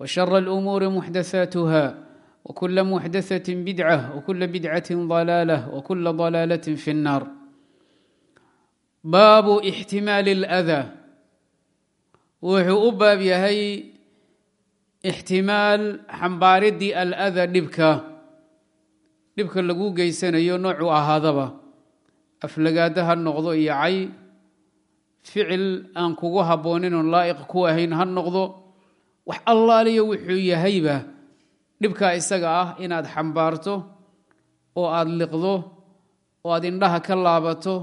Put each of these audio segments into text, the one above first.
وشر الأمور محدثاتها وكل محدثة بدعة وكل بدعة ضلالة وكل ضلالة في النار baabu ixtimaali اlأdaa wuxuu u baab yahay ixtimaal xambaaridii alada dhibka dhibka lagu geysanayo noocuu ahaadaba aflagaada ha noqdo iyo cay ficil aan kugu habboonin oon laa'iq ku ahayn ha noqdo wax allaaliyo wuxuu yahayba dhibkaa isaga ah inaad xambaarto oo aad liqdo oo aad indhaha ka laabato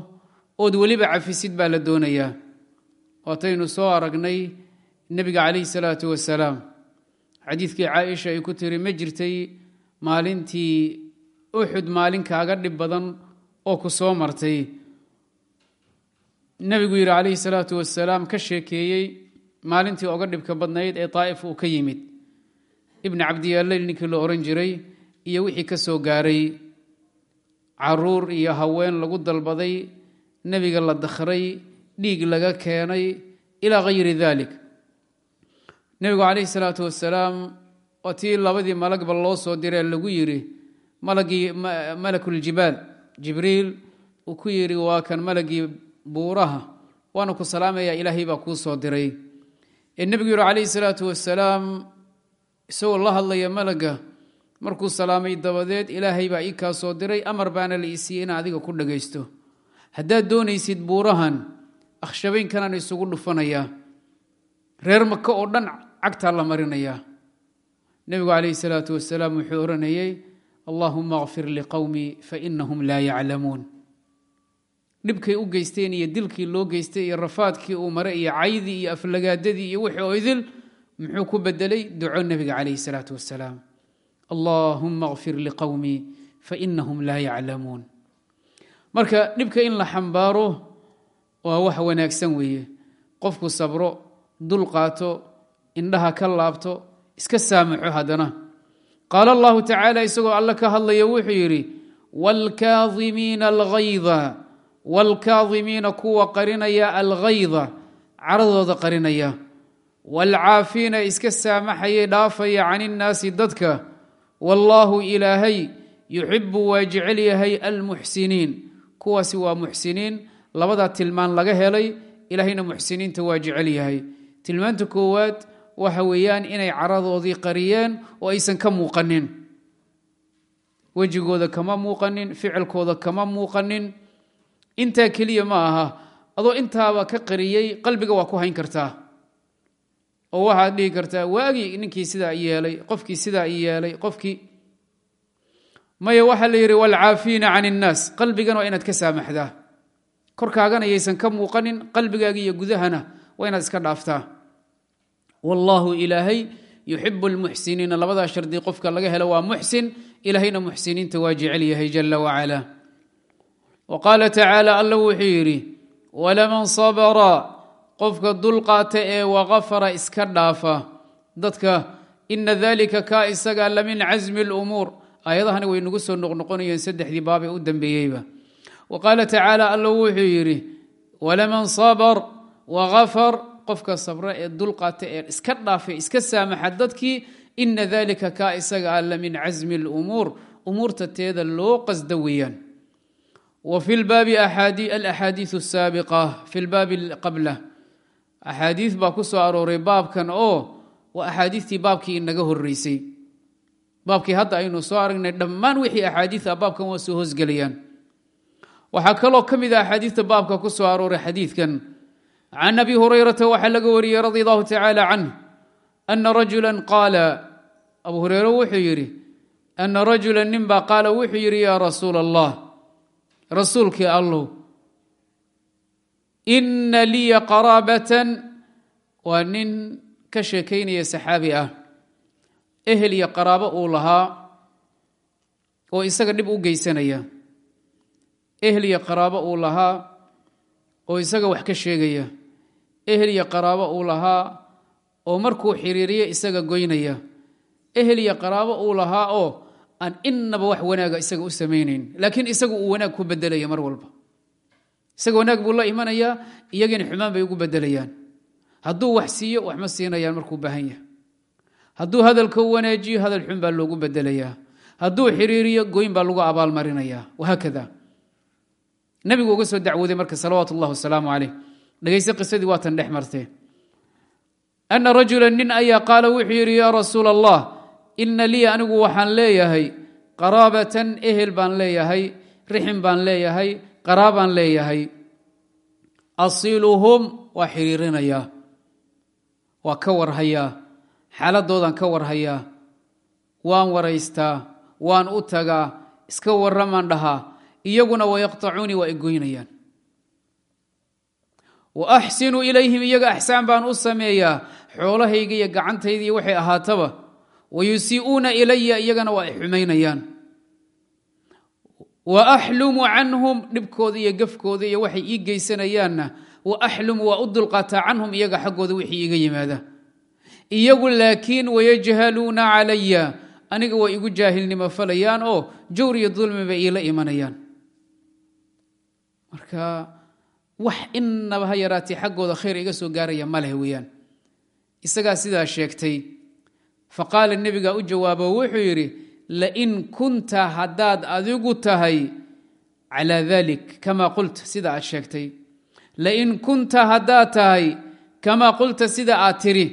ood weliba cafisid baa la doonayaa. Waataynu soo aragnay nebiga calayhi salaatu wasalaam. Xadiidkii caaisha ay ku tiri ma jirtay maalintii uxud maalin kaaga dhib badan oo ku soo martay. Nebigu yidhi calayhi salaatu wasalaam ka sheekeeyey maalintii oga dhibka badnayd ee daa'if uu ka yimid. Ibni cabdiyaaleyl ninkii la odhan jiray iyo wixii ka soo gaaray. Caruur iyo haween lagu dalbaday nebiga la dakhray dhiig laga keenay ilaa hayri dalik nebigu calayhi salaatu wasalaam waa tii labadii malagba loo soo diree lagu yidhi malagii malakuljibaal jibriil uu ku yidhi waa kan malagii buuraha waana ku salaamayaa ilaahay baa kuu soo diray ee nebigu yidhi calayhi salaatu wasalaam isagoo la hadlaya malaga markuu salaamay dabadeed ilaahay baa ii kaa soo diray amar baana la isiiyey inaan adiga ku dhagaysto. Haddaad doonaysid buurahan akhshabaynkanaan isugu dhufanayaa reer maka oo dhan cagtaa la marinayaa nebigu calayhi salaatu wasalaam wuxuu odhanayey allaahuma akfir liqowmii fainahum laa yaclamuun dhibkay u geysteen iyo dilkii loo geystay iyo rafaadkii uu maray iyo caydii iyo aflagaadadii iyo wixii oo idil muxuu ku bedelay duco nebiga calayhi salaatu wasalaam allaahuma akfir liqowmii fainahum laa yaclamuun. Marka dhibka in la xambaaro waa wax wanaagsan weeye. Qofku sabro dul qaato indhaha ka laabto iska saamaxo haddana. Qaala allahu tacaala isagoo alle ka hadlaya wuxuu yidhi waalkaadimiina alghayda waalkaadimiina kuwa qarinaya alghayda caradooda qarinaya waalcaafiina iska saamaxayay dhaafaya can innaasi dadka wallaahu ilaahay yuxibu waa jecel yahay almuxsiniin kuwaasi waa muxsiniin labadaa tilmaan laga helay ilaahayna muxsiniinta waa jecel yahay tilmaanta koowaad waxa weeyaan inay caradoodii qariyeen oo aysan ka muuqanin wejigooda kama muuqanin ficilkooda kama muuqanin intaa keliya ma aha. Adoo intaaba ka qariyey qalbiga waa ku hayn kartaa. Oo waxaad dhihi kartaa waagii ninkii sidaa yeelay qofkii sidaa yeelay qofkii. Maya waxaa la yidhi waalcaafiina can innaas qalbigan waa inaad ka saamaxdaa. Korkaagana yaysan ka muuqanin qalbigaaga iyo gudahana waa inaad iska dhaaftaa. Wallaahu ilaahay yuxibu lmuxsiniina labadaa shardi qofka laga helo waa muxsin ilaahayna muxsiniinta waa jecel yahay jala wacala wa qaala tacaala alla wuxuu yidhi walaman sabra qofka dulqaata ee waqafara iska dhaafa dadka ina dalika kaa isaga la min casmi lumuur aayadahani way nagu soo noqnoqonayeen saddexdii baab ee u dambeeyeyba wa qaala tacaala alla wuxuu yidhi walaman sabar wagafar qofka sabra ee dulqaata ee iska dhaafay iska saamaxa dadkii ina dalika kaa isaga a la min casmi lumuur umuurta teeda loo qasda weeyaan wa fi lbaabi alaxaadiiu asaabiqa fi lbaabi qabla. Axaadiis baa ku soo arooray baabkan oo waa axaadiistii baabkii inaga horeysay baabkii hadda aynu soo aragnay dhammaan wixii axaadiia baabkan waa soo hoosgelayaan. Waxaa kaloo ka mid a axaadiista baabka ku soo arooray xadiidkan. Can abi hurayrata waxaa laga wariyey radi allahu tacaala canh ana rajula qaala abu hureyre wuxuu yidhi ana rajula rasuulkii allow ina liya qaraabatan waa nin ka sheekaynaya saxaabi ah. Ehel iyo qaraabo uu lahaa oo isaga dhib u geysanaya. Ehel iyo qaraabo uu lahaa oo isaga wax ka sheegaya. Ehel iyo qaraabo uu lahaa oo markuu xiriiriyo isaga goynaya. Ehel iyo qaraabo uu lahaa oo aan innaba wax wanaaga isaga u samaynayn laakiin isagu uu wanaag ku bedelaya mar walba. Isaga wanaag buu la imanayaa iyagina xumaan bay ugu bedelayaan. Hadduu wax siiyo wax ma siinayaan markuu baahan yahay. Hadduu hadalka u wanaajiyo hadal xun baa loogu bedelayaa. Hadduu xiriiriyo goyn baa lagu abaalmarinayaa. Wahaakada nebigu uga soo dacwooday marka salawaatu wasalaamu caleyh dhegayse qisadii waatan dhex martee. Ana rajula nin ayaa qaala wuxuu yidhi yaa rasuula allah ina lii anigu waxaan leeyahay qaraabatan ehel baan leeyahay rixin baan leeyahay qaraabaan leeyahay. Asiluhum waa xiriirinayaa waa ka warhayaa xaaladoodan ka warhayaa waan waraystaa waan u tagaa iska warramaan dhahaa iyaguna wayaqtacuunii waa igoynayaan wa axsinu ilayhim iyaga axsaan baan u sameeyaa xoolahayga iyo gacantayda waxay ahaataba wayusii'uuna ilaya iyagana waa ay xumaynayaan. Wa axlumu canhum dhibkooda iyo gafkooda iyo waxay ii geysanayaanna. Wa axlumu waa u dulqaataa canhum iyaga xaggooda wixii iiga yimaada. Iyagu laakiin wayajhaluuna calaya aniga way igu jaahilnimo falayaan oo jawr iyo dulmi iila imanayaan. Marka wax inaba ha yaraatee xaggooda khayr iga soo gaaraya ma leh weeyaan. Isagaa sidaa sheegtay fa qaala nebigaa u jawaabo wuxuu yidhi lain kunta haddaad adigu tahay calaa dalik kamaa qulta sida aad sheegtay. Lain kunta haddaad tahay kamaa qulta sida aad tiri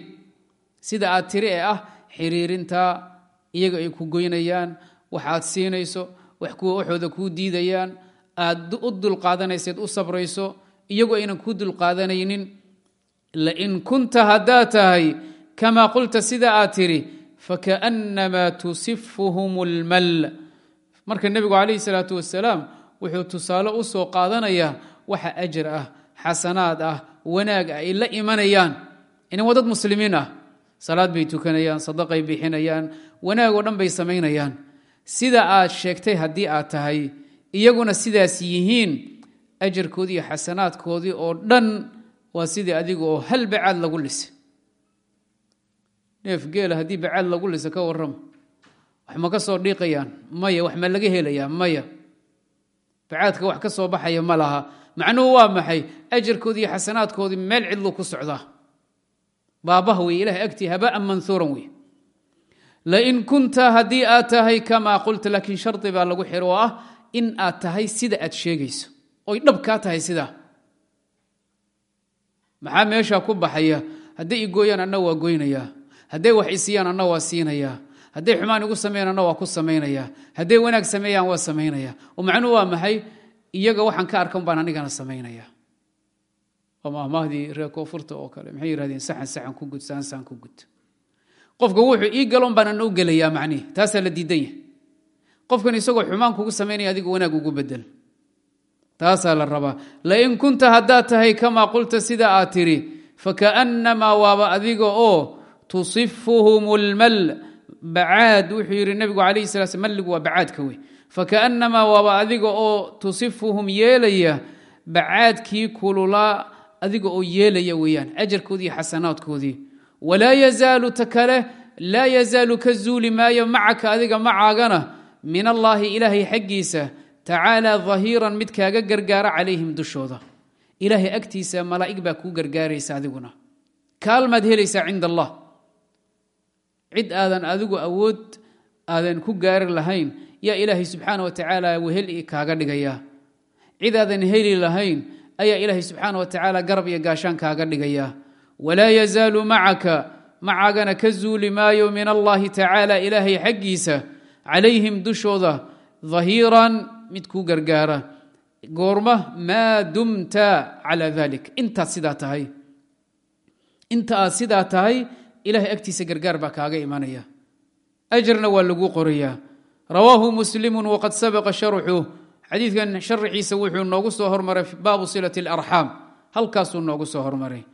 sida aad tiri ee ah xiriirinta iyaga ay ku goynayaan wax aad siinayso wax kuwa waxooda kuu diidayaan aad u dulqaadanayseed u sabrayso iyagu aynan kuu dulqaadanaynin. Lain kunta haddaad tahay kamaa qulta sida aad tiri fakaأnnamaa tusifuhum اlmal marka nebigu calayhi salaatu wasalaam wuxuu tusaale u soo qaadanayaa waxa ajar ah xasanaad ah wanaag ah ay la imanayaan inan waa dad muslimiin ah salaad bay tukanayaan sadaqay bixinayaan wanaag oo dhan bay samaynayaan sida aad sheegtay haddii aad tahay iyaguna sidaas yihiin ajarkoodii iyo xasanaadkoodii oo dhan waa sidii adiga oo hal bacaad lagu lisay neef geela haddii bacaad lagu lisa ka warrama wax ma ka soo dhiiqayaan? Maya wax ma laga helayaa maya. Bacaadka wax ka soo baxaya ma laha. Macnuhu waa maxay? Ajarkoodii iyo xasanaadkoodii meel cidlu ku socdaa. Baabaha wey ilahay agtii habaan manhuuran wey lain kunta haddii aad tahay kamaa qulta laakiin shardi baa lagu xiro ah in aad tahay sida aad sheegayso. Oy dhab kaa tahay sidaa maxaa meeshaa ku baxaya? Hadday igooyaan anna waa goynayaa hadday wax isiyaan anna waa siinayaa hadday xumaan igu sameeyaan anna waa ku samaynayaa hadday wanaag sameeyaan waa samaynaya. Oo macnuhu waa maxay? Iyaga waxaan ka arkan baan anigana samaynaya. Waa mahmaahdii reer koonfurta oo kale. Maxay yihahdeen saxan saxan ku gud saan saan ku gud. Qofka wuxuu ii galon baan ana u gelayaa macnihi taasaa la diidan yahay. Qofkan isagoo xumaan kugu samaynaya adigu wanaag ugu bedel. Taasaa la rabaa. Lain kunta haddaad tahay kamaa qulta sida aad tiri fakaأnnamaa waaba adiga oo tusifuhum اlmal bacaad wuxuu yidhi nabigu alayh sala sl malligu waa bacaadka wey fakaأnamaa waaba adiga oo tusifuhum yeelaya bacaadkii kululaa adiga oo yeelaya weeyaan ajarkoodii iyo xasanaadkoodii. Walaa yazaalu ta kale laa yazaalu ka zuuli maayo macaka adiga macaagana min allaahi ilaahay xaggiisa tacaala dahiiran mid kaaga gargaara calayhim dushooda. Ilaahay agtiisa malaa'ig baa kuu gargaaraysa adiguna. Kaalmaad helaysaa cinda allah cid aadan adigu awood aadan ku gaari lahayn yaa ilaahay subxaana wa tacaala wehel kaaga dhigaya. Cid aadan heli lahayn ayaa ilaahay subxaana wa tacaala garab iyo gaashaan kaaga dhigaya. Walaa yazaalu macaka macagana ka zuuli maayo min allahi tacaala ilaahay xaggiisa calayhim dushooda dahiiran mid kuu gargaara. Goorma maa dumta calaa dalik intaad sidaa tahay. Inta aad sidaa tahay ilahay agtiisa gargaar baa kaaga imanaya ajarna waa lagu qorayaa rawaahu muslimu waqad sabaqa sharxu xadiidkan sharxiisa wuxuu noogu soo hormaray baabu silati اlarxaam halkaasuu noogu soo hormaray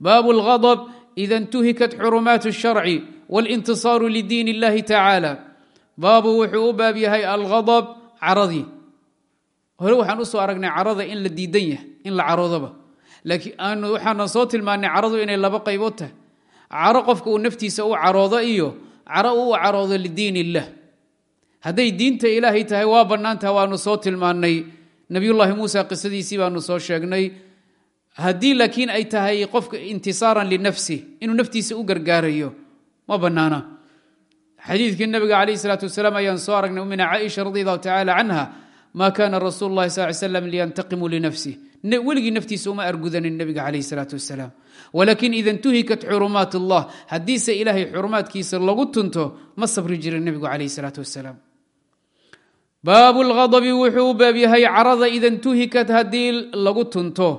baabu اlgadb ida intuhikat xurumaat الsharci wاlintisaaru lidiin اllahi tacaala baabu wuxuu u baab yahay algadb caradii hore waxaan usoo aragnay carada in la diidan yahay in la caroodoba laakiin waxaana soo tilmaanay caradu inay laba qaybood tahay caro qofka uu naftiisa u caroodo iyo caro uu u caroodo lidiin illah hadday diinta ilaahay tahay waa bannaantaha waanu soo tilmaannay. Nebiyullaahi muusa qisadiisii baanu soo sheegnay. Haddii laakiin ay tahay qofka intisaaran linafsi inuu naftiisa u gargaarayo ma bannaana. Xadiidkii nabiga calayh isalaatu wasalaam ayaan soo aragnay umina caaisha radi allahu tacaala canha ma kana rasuulu sal ly slam liyantaqimu linafsih weligii naftiisa uma argudanin nebiga calayh isalaatu wasalaam walakin ida intuhikat xurumaat allah haddiise ilaahay xurumaadkiisa lagu tunto ma sabri jirin nebigu calayh isalaatu wasalaam baabu lghadabi wuxuu u baab yahay carada ida intuhikat haddii lagu tunto.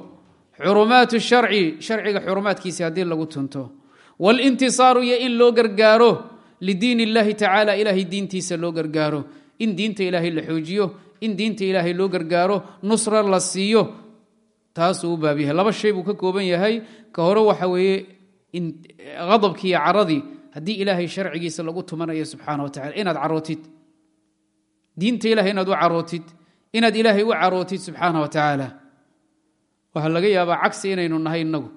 Xurumaat sharci sharciga xurumaadkiisa haddii lagu tunto. Wاlintisaaru iyo in loo gargaaro lidiin اllahi tacaala ilahay diintiisa loo gargaaro. In diinta ilaahay la xoojiyo in diinta ilaahay taasuu u baab yahay laba shay buu ka kooban yahay. Ka hore waxa weeye adabkii iyo caradii haddii ilaahay sharcigiisa lagu tumanayo subxaana wa tacala inaad carootid diinta ilahay inaad u carootid inaad ilaahay u carootid subxaana wa tacaala. Waxaa laga yaabaa cagsi inaynu nahay inagu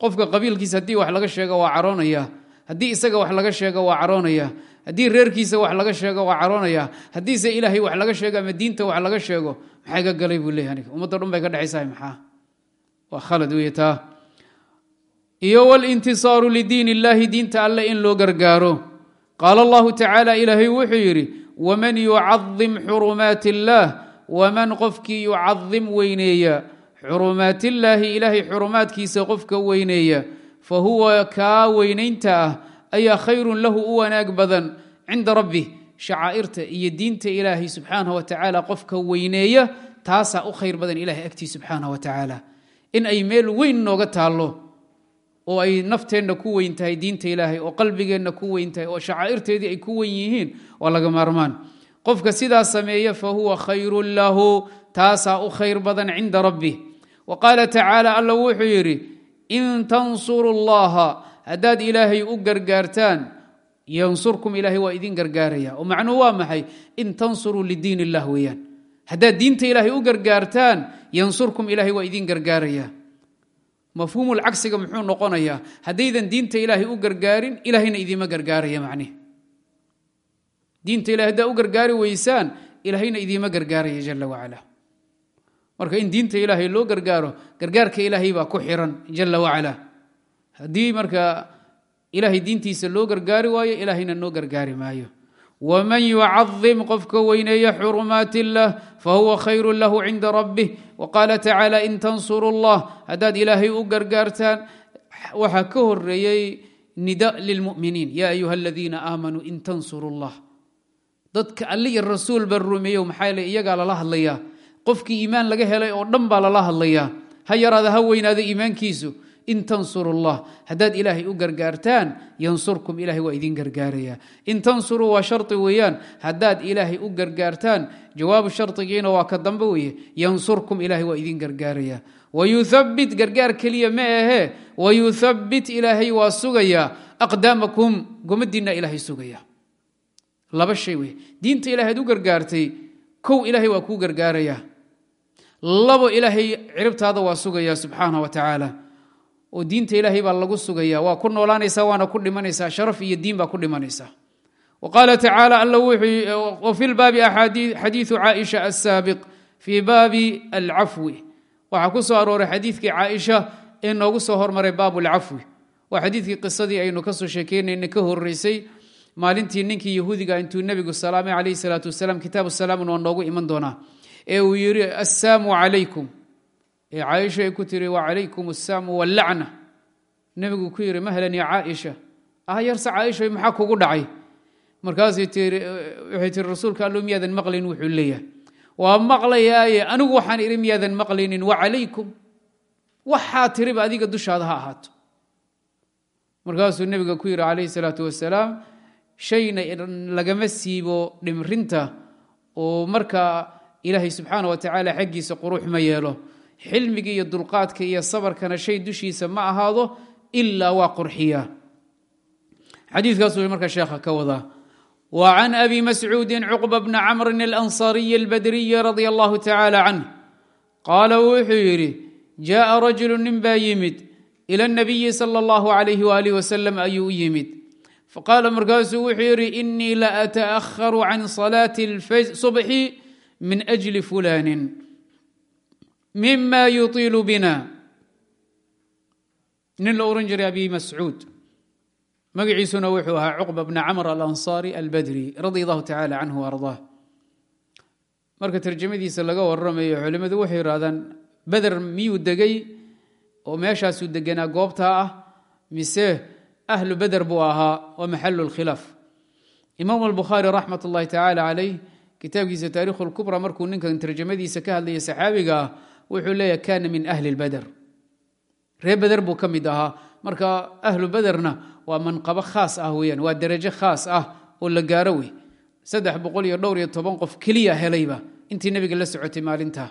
qofka qabiilkiisa haddii wax laga sheego waa caroonaya haddii isaga wax laga sheego waa caroonaya haddii reerkiisa wax laga sheego waa caroonaya haddiise ilaahay wax laga sheego ama diinta wax laga sheego maxay ga galay buu leeyahy aniga? Ummadda dhan bay ka dhexaysahay maxaa waa khalad weeye taa. Iyo walintisaaru lidiin illahi diinta alle in loo gargaaro. Qaala allahu tacaala ilaahay wuxuu yidhi waman yucadim xurumaat illaah waman qofkii yucadim weyneeya? Xurumaatillaahi ilaahay xurumaadkiisa qofka weyneeya fa huwa kaa weynaynta ah ayaa khayrun lahu u wanaag badan cinda rabbih shacaa'irta iyo diinta ilaahay subxaanah wa tacaala qofka weyneeya taasaa u khayr badan ilahay agtii subxaanah wa tacaala in ay meel weyn nooga taallo oo ay nafteenna ku weyn tahay diinta ilaahay oo qalbigeenna ku weyn tahay oo shacaa'irteedii ay ku wen yihiin waa laga maarmaan. Qofka sidaa sameeya fa huwa khayrun lahu taasaa u khayr badan cinda rabbih wa qaala tacaala alla wuxuu yidhi in tansuru llaha haddaad ilaahay u gargaartaan yansurkum. Ilaahay waa idin gargaaraya. Oo macnuhu waa maxay? In tansuruu lidiin illah weeyaan haddaad diinta ilaahay u gargaartaan yansurkum ilaahay waa idin gargaaraya. Mafhuumul cagsiga muxuu noqonayaa haddaydan diinta ilaahay u gargaarin ilaahayna idiima gargaaraya macnihi diinta ilahay haddaa u gargaari weysaan ilaahayna idiima gargaaraya jala wacala. Marka in diinta ilaahay loo gargaaro gargaarka ilaahay baa ku xiran jala wacala. Haddii marka ilaahay diintiisa loo gargaari waayo ilaahayna noo gargaari maayo wman yucadim qofka weyneeya xurumaat illah fahuwa khayru lahu cinda rabbih waqaala tacaala in tansuru llah haddaad ilaahay u gargaartaan waxaa ka horeeyey nida lilmuminiin ya ayuha aladiina aamanuu in tansuru llah dadka alle iyo rasuulba rumeeyo maxaa le iyagaa lala hadlayaa qofkii iimaan laga helay oo dhan baa lala hadlayaa ha yaraada ha weynaada iimaankiisu in tansuru llah haddaad ilaahay u gargaartaan yansurkum ilahay waa idin gargaaraya. In tansuruu waa shari weeyaan haddaad ilaahay u gargaartaan jawaabu shardigiina waa ka dambe weeye yansurkum ilahay waa idin gargaaraya. Wayuthabbit gargaar keliya ma ahee wayuthabbit ilaahay waa sugayaa aqdaamakum gomadiinna ilaahay sugaya. Laba shay wey diinta ilahay ad u gargaartay kow ilaahay waa kuu gargaaraya. Labo ilaahay ciribtaada waa sugaya subxaana wa tacaala oo diinta ilaahay baa lagu sugaya waa ku noolaanaysaa waana ku dhimanaysaa. Sharaf iyo diin baa ku dhimanaysaa. Wa tacaala alla wuxuu fi lbaabi xadiidu caaisha asaabiq fii baabi alcafwi. Waxaa ku soo arooray xadiidkii caaisha ee noogu soo hormaray baabu alcafwi waa xadiidkii qisadii aynu ka soo sheekeynayna ka horeysay maalintii ninkii yahuudiga intuu nebigu salaamay calayhi salaatu wasalaam kitaabu salaamun waa noogu iman doonaa ee uu yidhi assaamu calaykum ee caaisha ay ku tiri wacalaykum assaamu wallacna nebigu ku yidhi mahlan ya caaisha. Ahyarse caaisha maxaa kugu dhacay? Markaasay tiri rasuulka allo miyaadan maqlayn wuxuu leeyahay. Waa maqlayaaye anigu waxaan idhi miyaadan maqlaynin? Wacalaykum waxaa tiriba adiga dushaada ha ahaato. Markaasuu nebiga ku yidhi calayhi salaatu wasalaam shayna lagama siibo dhimrinta oo markaa ilaahay subxaana wa tacaala xaggiisa qurux ma yeelo xilmiga iyo dulqaadka iyo sabarkana shay dushiisa ma ahaado ilaa waa qurxiya. Xadiikaasuu marka sheekha ka wadaa wa can abi mascuudin cuqba bni camrin alansariyi albadriyi radi allahu tacaala canh qaala wuxuu yidhi jaaa rajulu nin baa yimid ila اnabiyi sala اllahu alayh walih wasalam ayuu u yimid. Faqaala markaasuu wuxuu yidhi inii la ata'aharu can salaati subxi min mima yuطiilu bina nin la ohan jiray abi mascuud magaciisuna wuxuu ahaa cuqba bna camr alansaari albadri radi allahu tacala canhu ardaa marka tarjamadiisa laga waramayo culimmadu waxay yidhahdaan beder miyuu degay oo meeshaasuu deganaa goobtaa ah mise ahlu beder buu ahaa waa maxalu lkhilaaf imaam albukhaari raxmat ullahi tacaala calayh kitaabkiisa taarikhu lkubra markuu ninkan tarjamadiisa ka hadlaya saxaabiga ah wuxuu leeyahy kana min ahli lbeder reer beder buu ka mid ahaa. Marka ahlu bederna waa manqabo khaas ah weyaan waa derajo khaas ah oo la gaaro wey saddex boqol iyo dhowr iyo toban qof keliya helayba intii nebiga la socotay maalintaa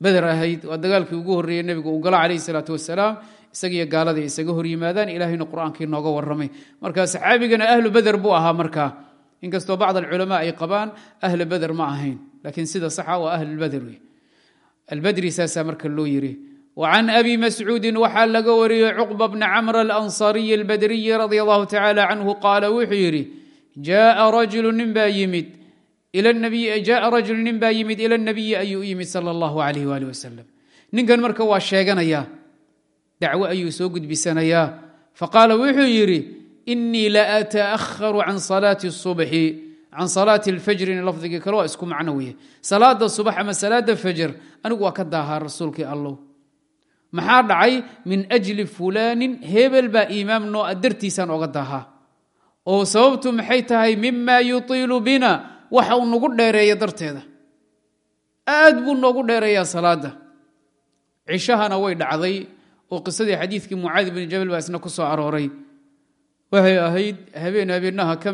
beder ahayd waa dagaalkii ugu horreeyey nebigu uu galo calayhi salaatu wasalaam isagiyo gaaladay isaga hor yimaadaan ilaahayna qur'aankii nooga warramay. Marka saxaabigana ahlu beder buu ahaa markaa inkastoo bacd alculamaa ay qabaan ahlu beder ma ahayn laakiin sida saxa waa ahlulbeder wey albadri saasaa marka loo yiri وعن أbي مسعوudi waxaa laga wariyey cقبة بن cمر الأنصاري الbdري رضي الله تعالى عنه qاala wuxuu yidhi jaءa rajul nin baa yimid ilى النabiyi ayuu u yimid salى الlaه عليه وaلiه وسلم ninkan marka waa sheeganaya dacwo ayuu soo gudbisanayaa faqaala wuxuu yidhi إنii laأتأhر can صلاaة الصبحi can salaati alfajrin lafdigii kale waa isku macno weye salaada subax ama salaada fajr anigu waa ka daahaa rasuulkii allow maxaa dhacay min ajli fulaanin hebel baa imaam noo a dartiisaan oga daahaa oo sababtu maxay tahay mima yutiilu bina waxa uu nagu dheereeya darteeda aad buu noogu dheereeyaa salaada cishahana way dhacday oo qisadii xadiidkii mucaadi bni jabal baa ku soo arooray waxay ahayd habeen habeenaha ka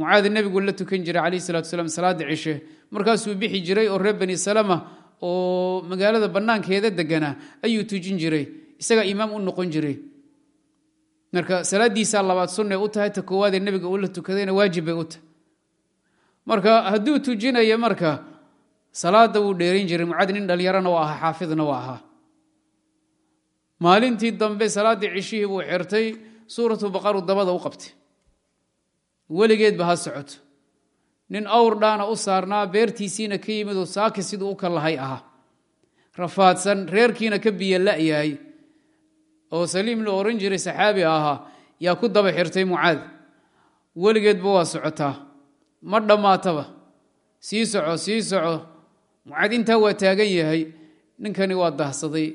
mucaadi nebigu la tukan jiray calayh salatu salaam salaada cishe. Markaasuu bixi jiray oo reer bani salama oo magaalada bannaankeeda deganaa ayuu tujin jiray. Isagaa imaam u noqon jiray. Marka salaadiisaa labaad sunay u tahay ta koowaadee nebiga uu la tukadayna waajib bay u tahay. Marka hadduu tujinayo marka salaada wuu dheerayn jiray. Mucaadi nin dhalinyarana waa ahaa xaafidna waa ahaa. Maalintii dambe salaaddii cishihii buu xirtay. Suuratu baqaru dabada u qabtay weligeedba ha socoto. Nin awr dhaana u saarnaa beertiisiina ka yimidoo saaki siduu u kalahay ahaa. Rafaadsan reerkiina ka biyo la'yahay oo saliim la oran jiray saxaabi ahaa yaa ku daba xirtay mucaad. Weligeedba waa socotaa. Ma dhammaataba. Sii soco sii soco. Mucaad intaa waa taagan yahay. Ninkani waa dahsaday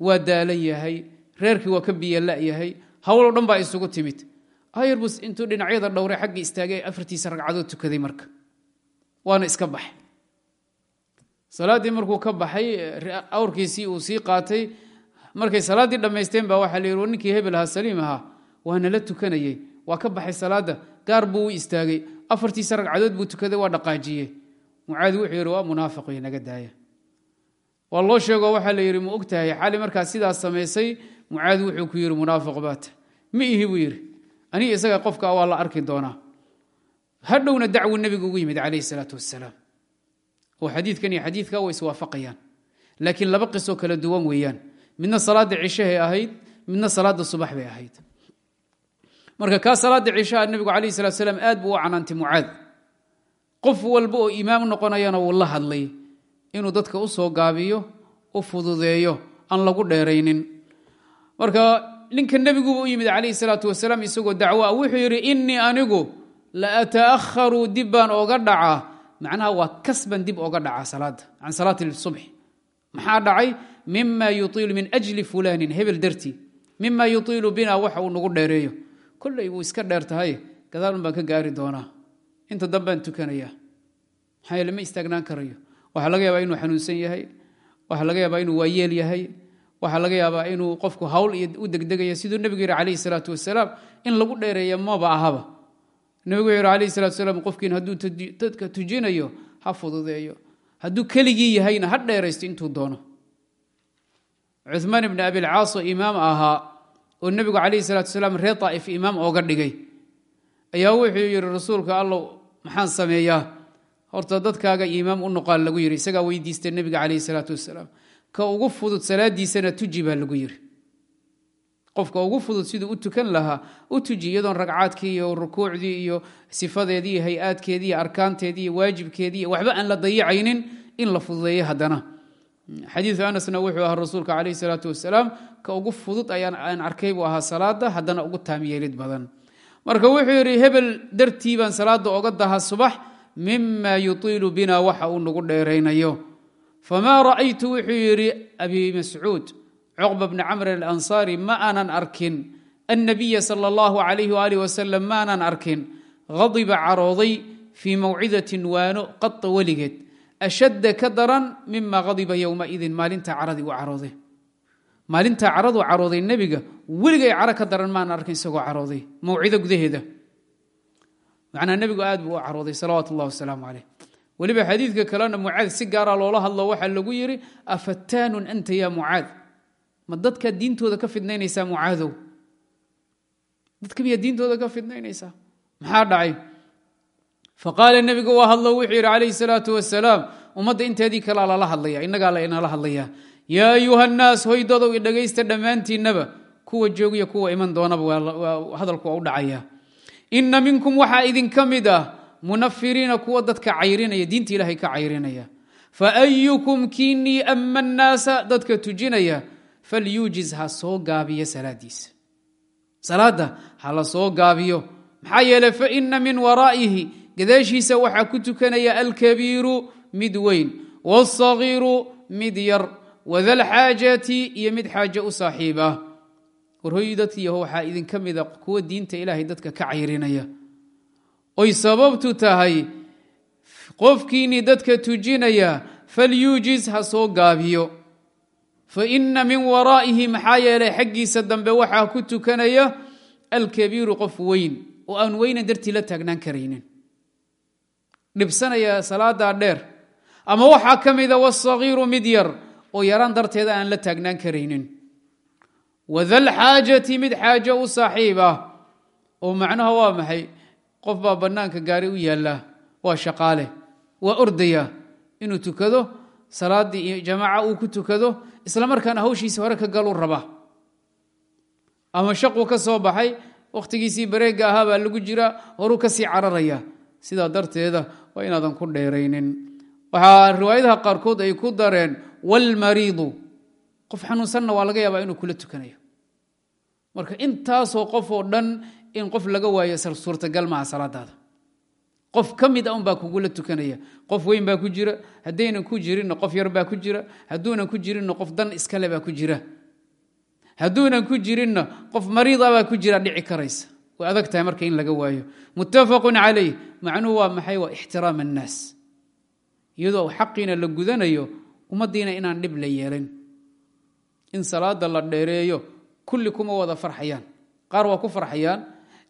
waa daalan yahay. Reerkii waa ka biyo la'yahay hawloo dhan baa isugu timid ayarbus intuu dhinacyada dhowre xagga istaagay afartiisa ragcadood tukaday marka. Waana iska baxay. Salaaddii markuu ka baxay awrkiisii uu sii qaatay markay salaaddii dhammaysteen baa waxaa la yidhi ninkii hebel ahaa saliim ahaa. Waana la tukanayey waa ka baxay salaadda. Gaar buu istaagay. Afartiisa ragcadood buu tukaday waa dhaqaajiyey. Mucaadi wuxuu yidhi waa munaafiqi naga daaya. Waa loo sheego waxaa la yidhi ma og xali markaa sidaas samaysay? Mucaadi wuxuu ku yidhi munaafiq baata ma ihi buu yidhi aniga isaga qofka waa la arki doonaa hadhowna dacwu nebigu ugu yimid calayhi salaatu wasalaam oo xadiidkan iyo xadiidka way iswaafaqayaan. Laakiin laba qisoo kala duwan weeyaan. Midna salaadda cishahay ahayd midna salaadda subax bay ahayd. Marka kaa salaadda cishaha nebigu calayhi salatu salaam aad buu u canaantay mucaad. Qof walba oo imaam noqonayana wuu la hadlay inuu dadka u soo gaabiyo u fududeeyo aan lagu dheeraynin. Marka ninka nebiguba u yimid calayhi salaatu wasalaam isagoo dacwo ah wuxuu yidhi innii anigu la ata'aharu dib baan oga dhacaa. Macnaha waa kasban dib oga dhacaa salaadda can salaati subxi maxaa dhacay? Mima yutiilu min ajli fulaanin hebel dartii mima yutiilu bina waxa uu nagu dheereeyo. Kolley wuu iska dheer tahay gadaalun baan ka gaari doonaa. Inta dambaan tukanaya. Maxaa yeele ma istaagnaan karayo. Waxaa laga yaabaa inuu xanuunsan yahay. Waxaa laga yaabaa inuu waayeel yahay waxaa laga yaabaa inuu qofku hawl iyo u degdegaya siduu nebigu yihi calayhi salaatu wasalaam in lagu dheereeya maba ahaba. Nebigu wuxuu yihi calayhi salatu wasalaam qofkiin hadduu dadka tujinayo ha fududeeyo. Hadduu keligii yahayna ha dheeraysto intuu doono. Cumaan ibni abilcaas oo imaam ahaa oo nebigu calayhi salaatu wasalaam reer daa'if imaam ooga dhigay. Ayaa wuxuu yidhi rasuulka allow maxaan sameeyaa? Horta dadkaaga imaam u noqaa lagu yidhi isagaa weydiistay nebiga calayhi salaatu wasalaam ka ugu fudud salaadiisana tuji baa lagu yidhi. Qofka ugu fudud siduu u tukan lahaa u tuji iyadoon ragcaadkii iyo rukuucdii iyo sifadeedii hay'aadkeedii arkaanteedii waajibkeedii waxba aan la dayacaynin in la fududeeyo haddana. Xadiidu anasna wuxuu ahaa rasuulka calayhi salaatu wasalaam ka ugu fudud ayaan arkay buu ahaa salaada haddana ugu taamyeelid badan. Marka wuxuu yidhi hebel dartii baan salaada oga daha subax mima yutiilu bina waxa uu nagu dheeraynayo famaa ra'aytu wuxuu yidhi abi mascuud cuqba bni camr alansaari ma aanan arkin annabiya sala allahu calayh waalih wasalam maanan arkin hadiba carooday fii mawcidatin waano qada weligeed ashadda ka daran mima hadiba yowmaidin maalintaa caradii u carooday maalintaa caradu carooday nebiga weligay caro ka daran maanan arkin isagoo carooday mawcido gudaheeda macnaa nebigu aad buu u carooday salawaatu ullahi wasalaamu caleyh weliba xadiidka kalena mucaad si gaara loola hadlo waxaa lagu yidhi afataanun anta ya mucaad. Ma dadkaad diintooda ka fidnaynaysaa mucaadow dadka miyaa diintooda ka fidnaynaysaa? Maxaa dhacay? Faqaala nebigu waa hadlo wuxuu yidhi calayhi salaatu wasalaam ummadda inteedii kalea lala hadlaya innagaa la inala hadlayaa. Yaa ayuha nnaas hoydadow i dhegaysta dhammaantiinnaba kuwa joogiya kuwa iman doonaba hadalku u dhacaya inna minkum waxaa idinka mid ah munafiriina kuwa dadka cayrinaya diinta ilaahay ka cayrinaya. Faayukum kiinii ama nnaasa dadka tujinaya falyuujiz ha soo gaabiyo salaadiisa. Salaadda ha la soo gaabiyo. Maxaa yeeley faina min waraa'ihi gadaashiisa waxaa ku tukanaya alkabiiru mid weyn. Wاlsagiiru mid yar. Wadalxaajati iyo mid xaaje u saaxiib ah warhoy dadkiiyaho waxaa idinka mida kuwa diinta ilaahay dadka ka cayrinaya oy sababtu tahay qofkiinii dadka tujinaya falyuujiz ha soo gaabiyo. Faina min waraa'ihi maxaa yeelay xaggiisa dambe waxaa ku tukanaya alkabiiru qof weyn oo aan weynan dartii la taagnaan karaynin. Dhibsanaya salaadaa dheer ama waxaa ka mida wsagiiru mid yar oo yaraan darteeda aan la taagnaan karaynin. Wadalxaajati mid xaajo u saaxiib ah oo macnaha waa maxay qof baa bannaanka gaari u yaallaa waa shaqaale waa ordaya inuu tukado salaaddii iyo jamaaca uu ku tukado isla markaana hore ka galuu rabaa ama shaquu ka soo baxay wakhtigiisii bareega ahaa baa lagu jiraa horuu ka sii cararaya. Sidaa darteeda waa inaadan ku dheeraynin. Waxaa riwaayadaha qaarkood ay ku dareen waalmariidu qof xanuunsanna waa laga yaabaa inuu kula tukanayo. Marka intaasoo qof oo dhan in qof laga waayo suurtagal maaha salaadaada. Qof ka mid a unbaa kugula tukanaya. Qof weyn baa ku jira haddaynan ku jirinna qof yar baa ku jira hadduunan ku jirinna qof dan iskale baa ku jira. Hadduunan ku jirinna qof mariida baa ku jira dhici karaysa. Way adag tahay marka in laga waayo. Muttafaqun calayh macnuhu waa maxay? Waa ixtiraam annaas. Iyadoo xaqiina la gudanayo ummaddiina inaan dhib la yeelin. In salaada la dheereeyo kulli kuma wada farxayaan. Qaar waa ku farxayaan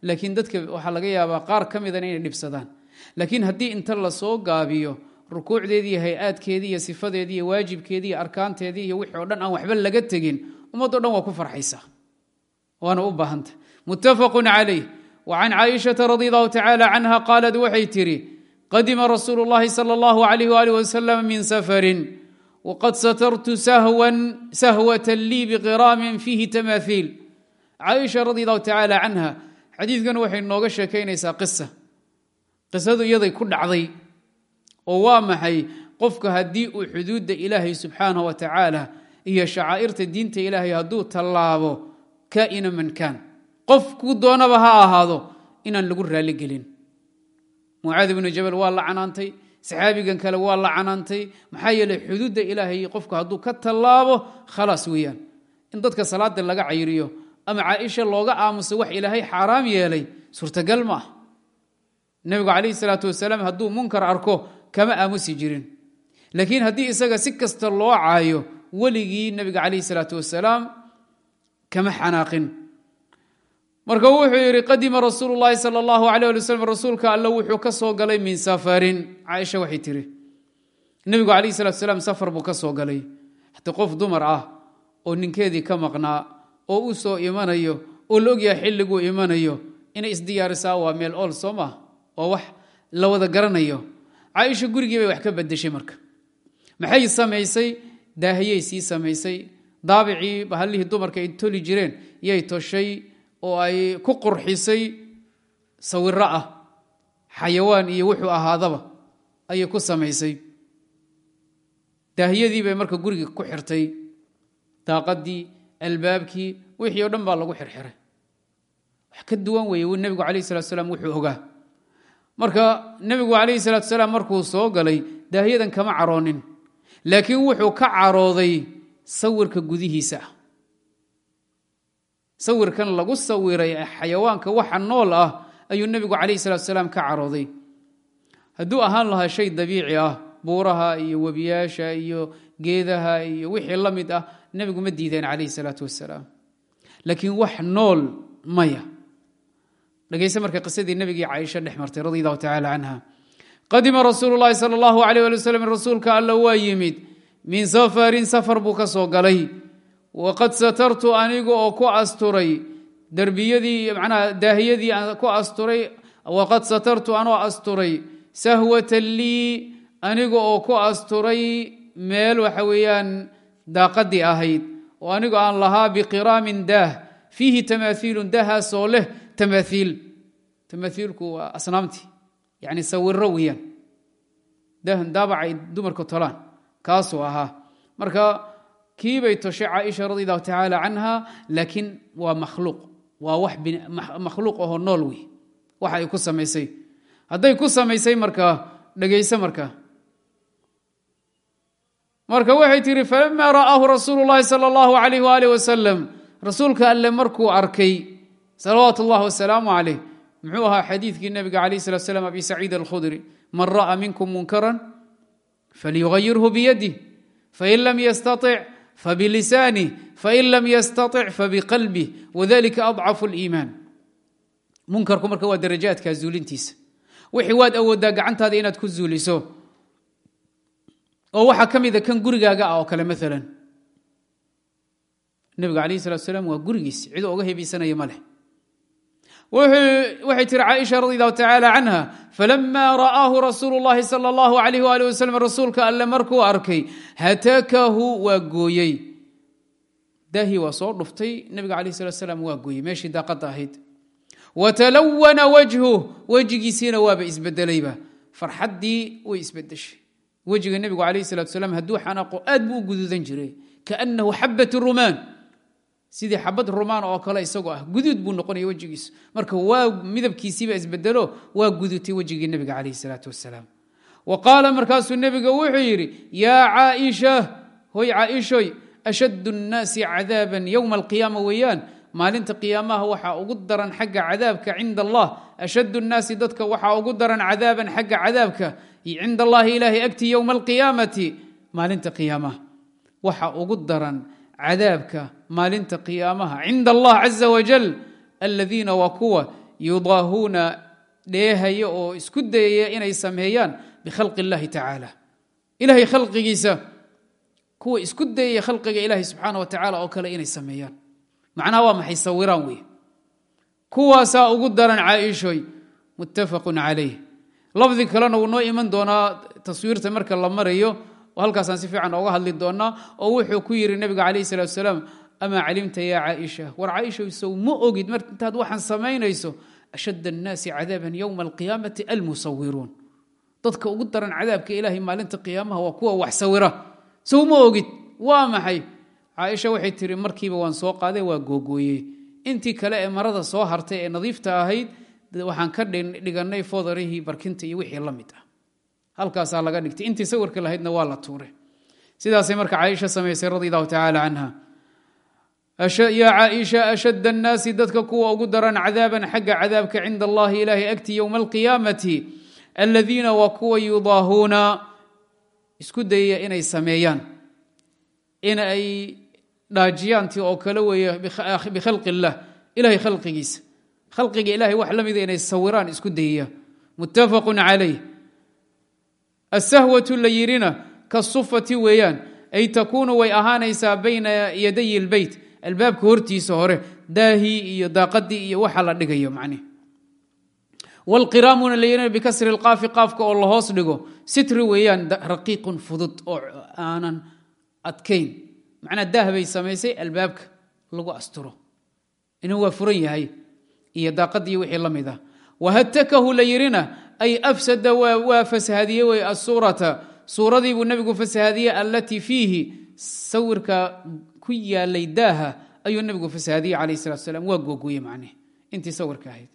laakiin dadka waxaa laga yaabaa qaar ka midana inay dhibsadaan. Laakiin haddii inta la soo gaabiyo rukuucdeedii hay'aadkeedii iyo sifadeedii iyo arkaanteedii iyo wixii o dhan aan waxba laga tegin ummaddo dhan waa ku farxaysa. Waana u baahanta muttafaqun calayh. Wa can caaishata radi allahu tacaala canha qaalad waxay tidhi qadima rasuulu llahi sala allahu alayh waalih wasalam min safarin wqad satartu sahwata lii biqiraamin fiihi tamaaiil caaisha radi allahu tacaala canha xadiidkan waxay nooga sheekaynaysaa qisa qisadu iyaday ku dhacday oo waa maxay qofka haddii uu xuduudda ilaahay subxaanah wa tacaala iyo shacaa'irta diinta ilaahay hadduu tallaabo kaa'ina man kaan qofku doonaba ha ahaado inaan lagu raaligelin mucaad ibnu jabal waa la canaantay saxaabigan kale waa la canaantay maxaa yeeley xuduudda ilaahay qofku hadduu ka tallaabo khalaas weeyaan. In dadka salaada laga cayriyo ama caaisha looga aamuso wax ilaahay xaaraam yeelay? Suurtagal ma ah nebigu calayhi salaatu wasalaam hadduu munkar arko kama aamusi jirin. Laakiin haddii isaga si kasta loo caayo weligii nebiga calayhi salaatu wasalaam kama xanaaqin. Marka wuxuu yidhi qadima rasuulu llaahi sal allahu rasuulka alla wuxuu ka soo galay min safarin. Caaisha waxay tiri nebigu calayhi salatu salaam safar buu ka soo galay. Haddii qof dumar ah oo ninkeedii ka maqnaa oo u soo imanayo oo la ogyahay xilliguu imanayo inay isdiyaarisaa waa meel ool soo maa oo wax la wada garanayo. Caaisha gurigii bay wax ka bedeshay marka. Maxay samaysay? Daahiyey sii samaysay. Daabicii bahallihii dumarka ay toli jireen yay toshay oo ay ku qurxisay sawiro ah. Xayawaan iyo wuxuu ahaadaba ayay ku samaysay. Daahiyadii bay marka guriga ku xirtay. Daaqadii albaabkii wixii o dhan baa lagu xirxiray. Wax ka duwan weeye nebigu calayh salatu salaam wuxuu ogaa. Marka nebigu calayhi salaatu salaam markuu soo galay daahiyadan kama caroonin. Laakiin wuxuu ka carooday sawirka gudihiisa. Ah sawirkan lagu sawiray xayawaanka waxa nool ah ayuu nebigu calayhi salaatu salaam ka carooday. Hadduu ahaan lahaa shay dabiici ah buuraha iyo webiyaasha iyo geedaha iyo wixii la mid ah nebigu ma diideen calayhi salaatu wasalaam laakiin wax nool maya. Dhegayse marka qisadii nebigii caaisha dhex martay radi allahu tacala canha qadima rasuulu llahi sala allahu alayh ali waslm rasuulka alla waa yimid min safarin safar buu ka soo galay. Waqad satartu aniga oo ku asturay derbiyadii macnaha daahiyadii aan ku asturay waqad satartu anoo asturay sahwatan lii aniga oo ku asturay meel waxa weeyaan daaqadii ahayd. Oo anigo aan lahaa biqiraamin daah fiihi tamaaiilun daahaasoo leh tamaaiil tamaaiilku waa asnaamtii yani sawiro weeyaan. Daahan daabacay dumarka tolaan kaasuu ahaa. Marka kiibay toshay caaisha radi allahu tacaala canha laakiin waa makhluuq. Waa wax makhluuq ahoo nool wey waxa ay ku samaysay. Hadday ku samaysay markaa dhegayse markaa marka waxay tihi falama ra'aahu rasuulu llahi sala allahu alayh waalih wasalam rasuulka alle markuu arkay salawaatu اllah wasalaamu calayh muxuu ahaa xadiidkii nebiga alayh salat slam abi saciid alkhudri man ra'a minkum munkaran falyugayirhu biyadih fain lam yastaطic fabilisanih fain lam yastaطic fabiqalbih wadalika adcafu اliimaan munkarku marka waa darajaadka zuulintiisa wixii waad awooddaa gacantaada inaad ku zuuliso oo waxaa ka mida kan gurigaaga ah oo kale maalan nebiga alayh salatu salaam waa gurigiis cid oga hebaysanaya ma leh. Waxay tiri caaisha radi allahu tacaala canha falama ra'aahu rasuulu llahi sala allahu alayh waalih wasalam rasuulka alle markuu arkay hatakahu waa gooyey. Daahii waa soo dhuftay nebiga alayh salatu salaam waa gooyey meeshii daaqadda ahayd. Watalawana wajhuh wejigiisiina waaba isbedelayba. Farxaddii way isbedeshay wejiga nebigu alayh salatu salaam hadduu xanaaqo aad buu u guduudan jiray. Kaanahu xabat rumaan. Sidii xabad rumaan oo kale isagoo ah. Guduud buu noqonaya wejigiisu. Marka waa midabkiisiiba isbedelo waa gudutay wejigii nebiga calayh salaatu wasalaam. Wa qaala markaasuu nebiga wuxuu yidhi yaa caaisha hoy caaishoy ashaddu nnaasi cadaaban yowma alqiyaama weeyaan. Maalinta qiyaamaha waxaa ugu daran xagga cadaabka cinda allah. Ashaddu nnaasi dadka waxaa ugu daran cadaaban xagga cadaabka cinda allahi ilaahay agtii yowma alqiyaamati maalinta qiyaamaha. Waxa ugu daran cadaabka maalinta qiyaamaha cinda allah caza wajal aladiina waa kuwa yudaahuuna dheehaya oo isku dayaya inay sameeyaan bikhalqi اllahi tacaala. Ilahay khalqigiisa kuwa isku dayaya khalqiga ilahi subxaana wa tacaala oo kale inay sameeyaan. Macnaha waa maxay sawiraan wey kuwaasaa ugu daran caaishoy muttafaqun calayh lafdi kalena wuu noo iman doonaa taswiirta marka la marayo halkaasaan si fiican ooga hadli doonaa oo wuxuu ku yidhi nebiga calayh salatu salaam amaa calimta yaa caaisha? War caaisha sow ma ogid mar intaad waxaan samaynayso ashadd annaasi cadaaban yowma alqiyaamati almusawiruun. Dadka ugu daran cadaabka ilaahay maalinta qiyaamaha waa kuwa wax sawira. Sow ma ogid waa maxay? Caaisha waxay tihi markiiba waan soo qaaday waa googooye intii kale ee marada soo hartay ee nadiifta ahayd waxaan ka dhigannay foodarihii barkinta iyo wixii la mid ah. Halkaasaa laga dhigtay. Intii sawirka lahaydna waa la tuuray. Sidaasay marka caaisha samaysay radi allahu tacaala canha yaa caaisha ashad annaasi dadka kuwa ugu daran cadaaban xagga cadaabka cinda allahi ilahay agti yowma alqiyaamati aladiina waa kuwa yudaahuuna isku dayaya inay sameeyaan. In ay dhaajiyaantii oo kale weeye bikhalqi illah khalqigiisa khalqiga ilahay wax la mida inay sawiraan isku dayaya muttafaqun calayh asahwatu la yidhina kasufati weeyaan ay takuunu way ahaanaysaa bayna yaday lbeyt albaabka hortiisa hore daahii iyo daaqadii iyo waxa la dhigayo macnihi wlqiraamuna la yidhina bikasri lqaafi qaafka oo lahoos dhigo. Sitri weeyaan raqiiqun fudud oo aanan adkayn. Macnaa daah bay samaysay albaabka yahay iyo daaqadii wixii la mid ah. Wahatakahu la yidhina ay afsada waa fasahadiye wey asuurata suuradii buu nebigu fasahadiye allatii fiihi sawirka ku yaalay daaha ayuu nebigu fasahadiye calayh salatu slam waa googoye macnihi intii sawirka ahayd.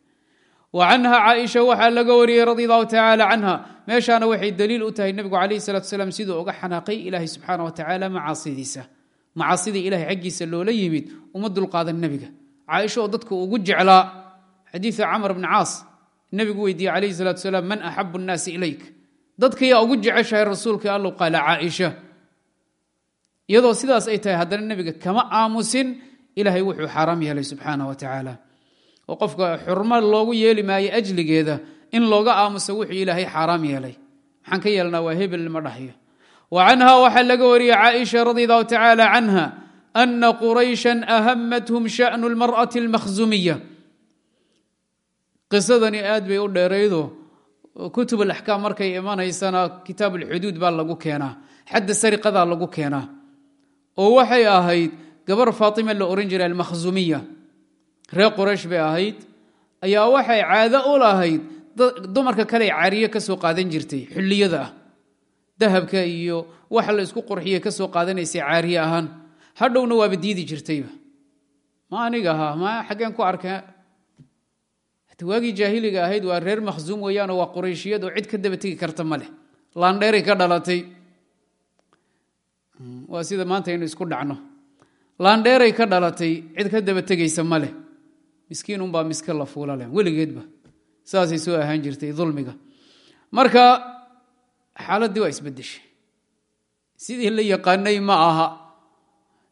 Wa canha caaisha waxaa laga wariyey radi allahu tacaala canha meeshaana waxay daliil u tahay nebigu calayh salatu salaam siduu uga xanaaqay ilaahay subxaana wa tacaala macaasidiisa. Macaasidii ilahay xaggiisa loola yimid uma dulqaadan nebiga. Caaisha oo dadka ugu jeclaa xadiida camr bni caas nebigu weydiiyey calayhi salatu salaam man axabu nnaasi ilayk? Dadkayaa ugu jeceshahay rasuulka allow qaala caaisha. Iyadoo sidaas ay tahay haddana nebiga kama aamusin ilahay wuxuu xaaraam yeelay subxaana wa tacaala. Oo qofka xurmo loogu yeeli maayo ajligeeda in looga aamuso wuxuu ilaahay xaaraam yeelay. Maxaan ka yeelnaa waa hebel lama dhahayo wa canha waxaa laga wariyey caaisha radi allahu tacaala canha ana qurayshan ahamathum sha'nu lmar'ati almakhzumiya qisadani aad bay u dheeraydo kutub alaxkaam markay imanaysana kitaab alxuduud baa lagu keenaa. Xadda sariqadaa lagu keenaa. Oo waxay ahayd gabar faatima la ohan jiray almakhzumiya. Reer qoraysh bay ahayd. Ayaa waxay caado u lahayd dumarka kale cariye ka soo qaadan jirtay xulliyada ah dahabka iyo waxa la isku qurxiye ka soo qaadanaysay caariye ahaan. Hadhowna waaba diidi jirtayba. Ma aniga ma xaggeen ku arka waagii jaahiliga ahayd waa reer makhzuum weeyaanoo waa qurayshiyad oo cid ka daba karta ma leh. Laandheeray ka dhalatay. Waa sida maanta aynu isku dhacno. Laandheeray ka dhalatay cid ka daba ma leh. Miskiin unbaa miska la fuula leh weligeedba saasay soo ahaan jirtay dulmiga. Marka xaaladdii waa isbedeshay sidii la yaqaanay ma aha.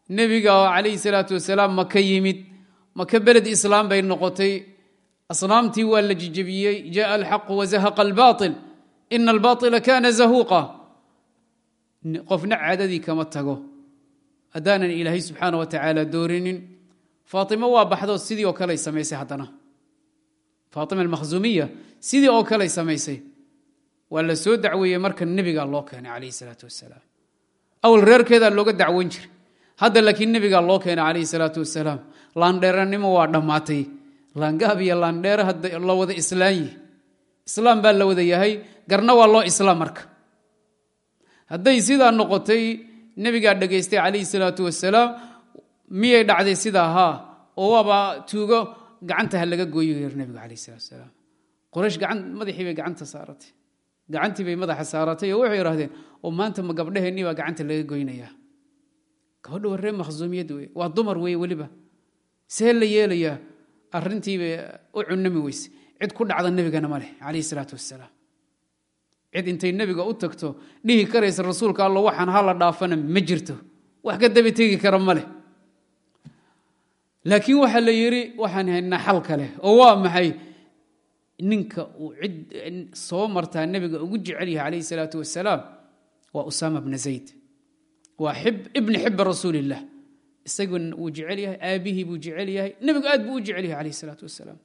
Nebiga calayhi salaatu wasalaam maka yimid maka beled islaam bay noqotay asnaamtii waa la jijebiyey jaءa alxaqu wazahaqa albaaطil ina albaaطila kana zahuuqa qofna caadadii kama tago haddaanan ilaahay subxaana wa tacaala doorinin faaimo waa baxdo sidii oo kaley samaysay haddana faaima almakhzumiya sidii oo kaley samaysay waa la soo dacweeyey marka nebigaa loo keenay calayh salaatu wasalaam awal reerkeedaa looga dacwan jiray hadda laakiin nebigaa loo keenay calayh salaatu wasalaam laandheeranimo waa dhammaatay laangaab iyo laandheere hadda la wada islaan yihi islaam baa la wada yahay garna waa loo islaam marka. Hadday sidaa noqotay nebigaa dhegaystay calayhi salaatu wasalaam miyay dhacday sidaa haa? Oo waaba tuugo gacanta ha laga gooyo yir nebiga calayh salatu wasalaam qoraysh gacan madaxii bay gacanta saaratay. Gacantii bay madaxa saaratay oo waxay idhahdeen oo maanta ma baa gacanta laga goynayaa. Gabadha waa reer makhsuumiyad wey waa dumar wey weliba. See la yeelayaa arrintiibay u cunami weyse cid ku dhacda nebigana ma leh calayhi salaatu wasalaam cid intay nebiga u tagto dhihi karaysa rasuulka allo waxaan hala dhaafana ma jirto. Wax ka daba tegi kara ma leh. Laakiin waxaa la yidhi waxaan haynaa xal kale oo waa maxay? Ninka uu cid soo martaa nebiga ugu jecel yahay calayhi salaatu wasalaam waa usaama bna zayd. Waa ibni xiba rasuuliillah isaguna wuu jecel yahay aabihii buu jecel yahay nebigu aad buu u jecel yahay calayh salaatu wasalaam.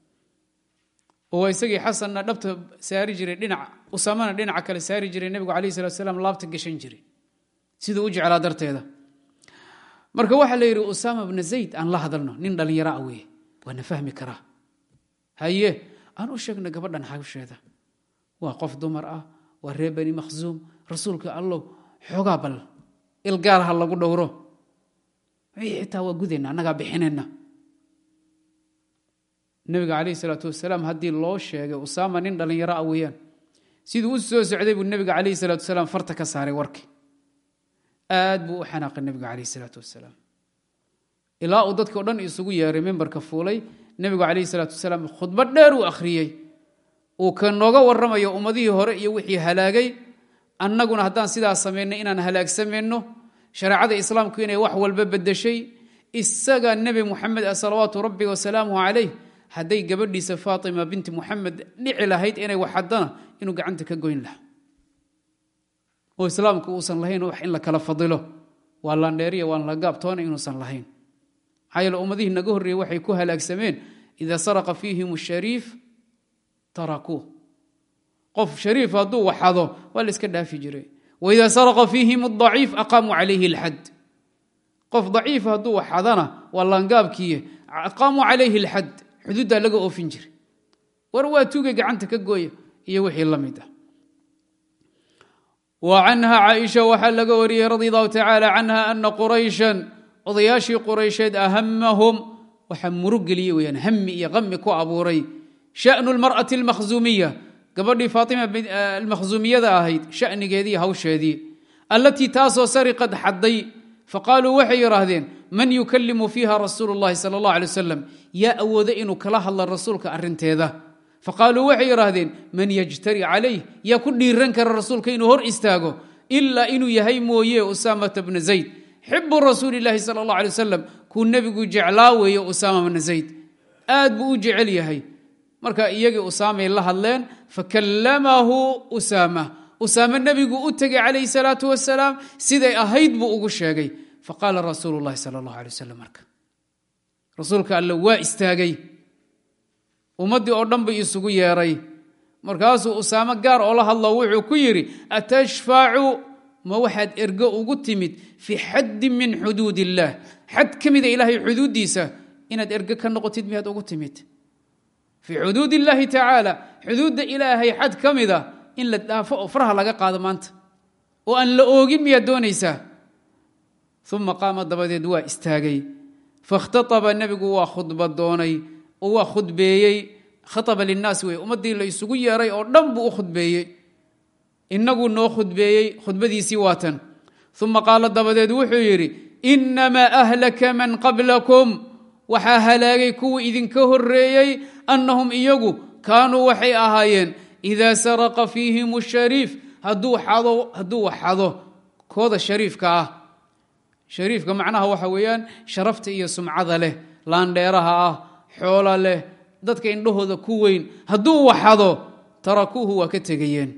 Oo isagii xasanna dhabta saari jiray dhinac usaamana dhinaca kale saari jiray nebigu calayh salatu wasalaam laabta gashan jiray. Siduu u jeclaa darteeda. Marka waxaa la yidhi usaama bna zayd aan la hadalno nin dhallinyaro ah weye waana fahmi karaa. Haye aan u sheegno gabadhan hawsheeda waa qof dumar ah waa reer bani makhsuum rasuulka allow xoogaa bal ilgaar ha lagu dhowro xitaa waa gudayna annagaa bixinayna nebiga calayhi salaatu wasalaam haddii loo sheegay usaama nin dhallinyaro ah weeyaan siduu u soo socday buu nebiga calayhi salaatu wasalaam farta ka saaray warki. Aad buu u xanaaqay nebiga calayhi salaatu wasalaam ilaa uu dadkao dhan isugu yeeray mimbarka fuulay nebigu calayhi salaatu wasalaam khudbad dheer uu akhriyey. Uu ka nooga warramayo ummadihii hore iyo wixii halaagay. Annaguna haddaan sidaas samaynay inaan halaagsamayno shareecada islaamku inay wax walba bedeshay isaga nebi muxamed ah salawaatu rabbi wasalaamuhu calayh hadday gabadhiisa faatima binti muxamed dhici lahayd inay waxadana inuu gacanta ka goyn lahaa. Oo islaamku uusan lahayn wax in la kala fadilo. Waa landheeriya waan la gaabtoona inuusan lahayn. Maxaa yeele ummadihii naga horreeyey waxay ku halaagsameen ida saraqa fiihim shariif tarakuu qof shariif hadduu waxado waa la iska dhaafi jiray waida saraqa fiihim adaciif aqaamuu calayhi alxad qof daciif hadduu waxadana waa laangaabkiiye aqaamuu calayhi alxad xuduuddaa laga oofin jiray war waa tuuga gacanta ka gooya iyo wixii la mid ah wa canha caaisha waxaa laga wariyey radi allahu tacaala canha ana qurayshan odayaashii quraysheed ahamahum waxaa murug gabadhii faatima almakhzuumiyada ahayd shanigeedii hawsheedii allatii taasoo sariqad xadday faqaaluu waxay yidhaahdeen man yukalimu fiiha rasuulu llahi sala allah alay wasalam yaa awooda inuu kala hadla rasuulka arinteeda faqaaluu waxay yidhaahdeen man yajtari calayh yaa ku dhiiran kara rasuulka inuu hor istaago ilaa inuu yahay mooye usaamata bna zayd. Xibu rasuuli llahi sala allah alay wasalam kuu nebigu jeclaa weeye usaama bna zayd. Aad buu u jecel yahay marka iyagii usaamay la hadleen fakallamahu usaama. Usaame nebigu u tegay calayhi salaatu wasalaam siday ahayd buu ugu sheegay. Faqaala rasuulu llahi sala allahu alay wasalam marka rasuulka alle waa istaagay. Ummaddii oo dhan bay isugu yeeray. Markaasuu usaame gaar oo la hadlo wuxuu ku yidhi atashfacu ma waxaad ergo ugu timid fii xaddin min xuduud illaah xad ka mida ilaahay xuduuddiisa inaad ergo ka noqotid miyaad ugu timid fii xuduud illaahi tacaala xuduudda ilaahay xad ka mida in la dhaafo oo faraha laga qaado maanta oo aan la oogin miyaad doonaysaa. Uma qaama dabadeed waa istaagay. Fakhtaaba nebigu waa khudba doonay oo waa khudbeeyey. Khaaba linnaas wey ummaddii la isugu yeeray oo dhan buu u khudbeeyey. Inaguu noo khudbeeyey khudbadiisii waatan uma qaala dabadeed wuxuu yidhi inamaa ahlaka man qablakum waxaa halaagay kuwii idinka horreeyey annahum iyagu kaanuu waxay ahaayeen idaa saraqa fiihim shariif hadduu xado kooda shariifka ah. Shariifka macnaha waxa weeyaan sharafta iyo sumcada leh laandheeraha ah xoola leh dadka indhahooda ku weyn hadduu waxado tarakuuhu waa ka tegayeen.